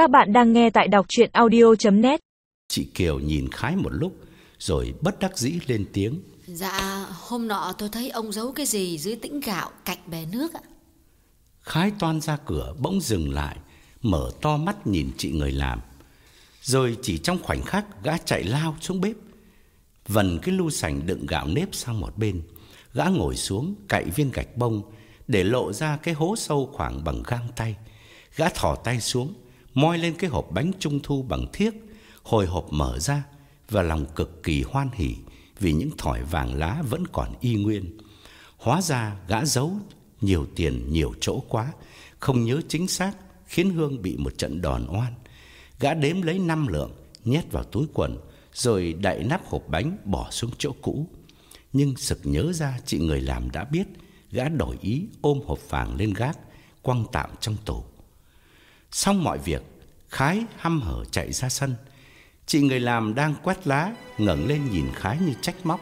Các bạn đang nghe tại đọc chuyện audio.net Chị Kiều nhìn Khái một lúc Rồi bất đắc dĩ lên tiếng. Dạ, hôm nọ tôi thấy ông giấu cái gì dưới tĩnh gạo cạnh bè nước ạ. Khái toan ra cửa bỗng dừng lại Mở to mắt nhìn chị người làm. Rồi chỉ trong khoảnh khắc gã chạy lao xuống bếp. Vần cái lu sành đựng gạo nếp sang một bên. Gã ngồi xuống cậy viên gạch bông Để lộ ra cái hố sâu khoảng bằng gang tay. Gã thò tay xuống Moi lên cái hộp bánh trung thu bằng thiếc, Hồi hộp mở ra Và lòng cực kỳ hoan hỉ Vì những thỏi vàng lá vẫn còn y nguyên. Hóa ra gã giấu nhiều tiền nhiều chỗ quá, Không nhớ chính xác Khiến Hương bị một trận đòn oan. Gã đếm lấy năm lượng, Nhét vào túi quần, Rồi đậy nắp hộp bánh bỏ xuống chỗ cũ. Nhưng sực nhớ ra chị người làm đã biết, Gã đổi ý ôm hộp vàng lên gác, Quăng tạm trong tủ. Xong mọi việc, Khái hăm hở chạy ra sân. Chị người làm đang quét lá, ngẩng lên nhìn Khái như trách móc.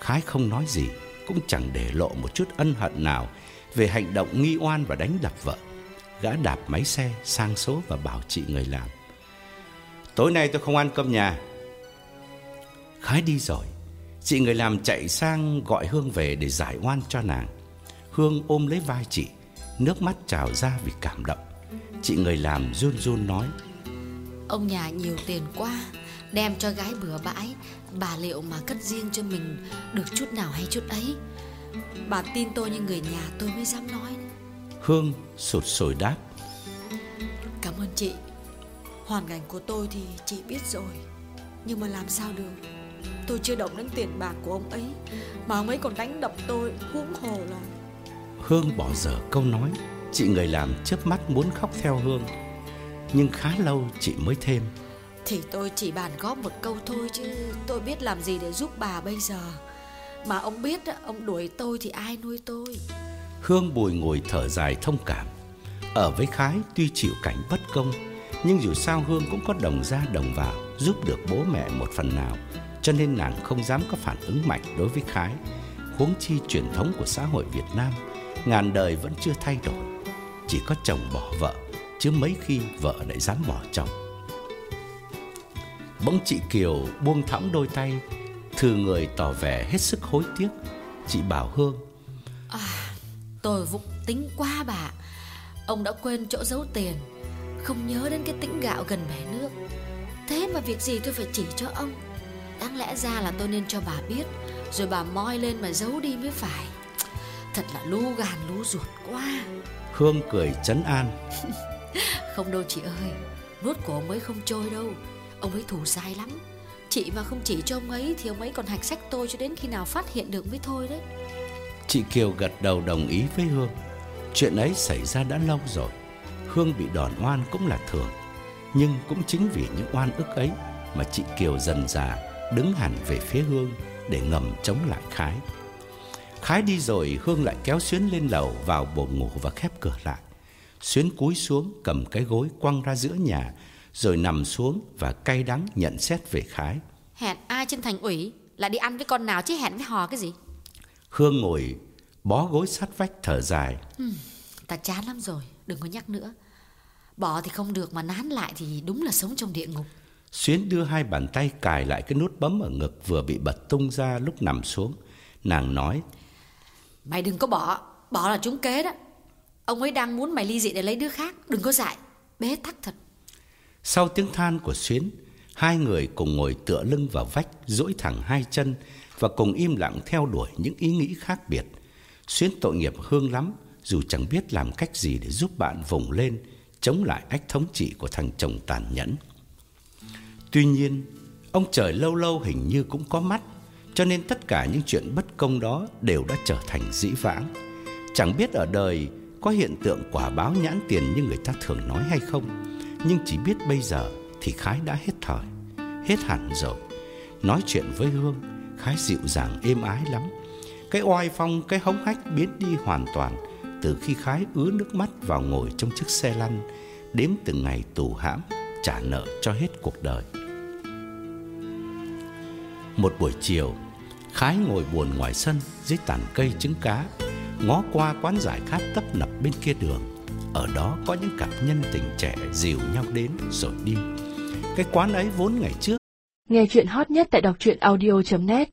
Khái không nói gì, Cũng chẳng để lộ một chút ân hận nào Về hành động nghi oan và đánh đập vợ. Gã đạp máy xe sang số và bảo chị người làm. Tối nay tôi không ăn cơm nhà. Khái đi rồi. Chị người làm chạy sang gọi Hương về để giải oan cho nàng. Hương ôm lấy vai chị, Nước mắt trào ra vì cảm động. Chị người làm run run nói Ông nhà nhiều tiền quá, đem cho gái bừa bãi, bà liệu mà cất riêng cho mình được chút nào hay chút ấy. Bà tin tôi như người nhà tôi mới dám nói. Hương sụt sùi đáp Cảm ơn chị. Hoàn cảnh của tôi thì chị biết rồi. Nhưng mà làm sao được? Tôi chưa động đến tiền bạc của ông ấy, mà ông ấy còn đánh đập tôi, huống hồ là Hương bỏ dở câu nói Chị người làm chớp mắt muốn khóc theo Hương. Nhưng khá lâu chị mới thêm. Thì tôi chỉ bàn góp một câu thôi chứ tôi biết làm gì để giúp bà bây giờ. Mà ông biết ông đuổi tôi thì ai nuôi tôi? Hương bùi ngồi thở dài thông cảm. Ở với Khái tuy chịu cảnh bất công Nhưng dù sao Hương cũng có đồng ra đồng vào Giúp được bố mẹ một phần nào. Cho nên nàng không dám có phản ứng mạnh đối với Khái. Huống chi truyền thống của xã hội Việt Nam Ngàn đời vẫn chưa thay đổi chỉ có chồng bỏ vợ, Chứ mấy khi vợ lại dám bỏ chồng. Bỗng chị Kiều buông thõng đôi tay thừa người tỏ vẻ hết sức hối tiếc. Chị bảo Hương à, Tôi vụng tính quá bà. Ông đã quên chỗ giấu tiền, Không nhớ đến cái tĩnh gạo gần bể nước. Thế mà việc gì tôi phải chỉ cho ông? Đáng lẽ ra là tôi nên cho bà biết, Rồi bà moi lên mà giấu đi mới phải. Thật là lu gàn lu ruột quá. Hương cười trấn an. Không đâu chị ơi Nuốt của ông ấy không trôi đâu. Ông ấy thù dai lắm. Chị mà không chỉ cho ông ấy Thì ông ấy còn hạch sách tôi cho đến khi nào phát hiện được mới thôi đấy. Chị Kiều gật đầu đồng ý với Hương. Chuyện ấy xảy ra đã lâu rồi. Hương bị đòn oan cũng là thường Nhưng cũng chính vì những oan ức ấy Mà chị Kiều dần dà Đứng hẳn về phía Hương Để ngầm chống lại Khái Khái đi rồi Hương lại kéo Xuyến lên lầu Vào buồng ngủ và khép cửa lại. Xuyến cúi xuống cầm cái gối quăng ra giữa nhà Rồi nằm xuống và cay đắng nhận xét về Khái. Hẹn ai trên thành ủy? Là đi ăn với con nào chứ hẹn với hò cái gì? Hương ngồi bó gối sát vách thở dài. Ta chán lắm rồi Đừng có nhắc nữa. Bỏ thì không được mà nán lại thì đúng là sống trong địa ngục. Xuyến đưa hai bàn tay cài lại cái nút bấm ở ngực vừa bị bật tung ra lúc nằm xuống. Nàng nói, Mày đừng có bỏ. Bỏ là trúng kế đó. Ông ấy đang muốn mày ly dị để lấy đứa khác. Đừng có dại Bế tắc thật. Sau tiếng than của Xuyến, hai người cùng ngồi tựa lưng vào vách, duỗi thẳng hai chân và cùng im lặng theo đuổi những ý nghĩ khác biệt. Xuyến tội nghiệp Hương lắm, dù chẳng biết làm cách gì để giúp bạn vùng lên, chống lại ách thống trị của thằng chồng tàn nhẫn. Tuy nhiên, ông trời lâu lâu hình như cũng có mắt, cho nên tất cả những chuyện bất công đó đều đã trở thành dĩ vãng. Chẳng biết ở đời có hiện tượng quả báo nhãn tiền như người ta thường nói hay không, nhưng chỉ biết bây giờ thì Khái đã hết thời, hết hẳn rồi. Nói chuyện với Hương, Khái dịu dàng êm ái lắm. Cái oai phong, cái hống hách biến đi hoàn toàn từ khi Khái ứa nước mắt vào ngồi trong chiếc xe lăn, đếm từng ngày tù hãm, trả nợ cho hết cuộc đời. Một buổi chiều, Khái ngồi buồn ngoài sân dưới tàn cây trứng cá, ngó qua quán giải khát tấp nập bên kia đường. Ở đó có những cặp nhân tình trẻ dìu nhau đến rồi đi. Cái quán ấy vốn ngày trước. Nghe chuyện hot nhất tại đọc truyện audio.net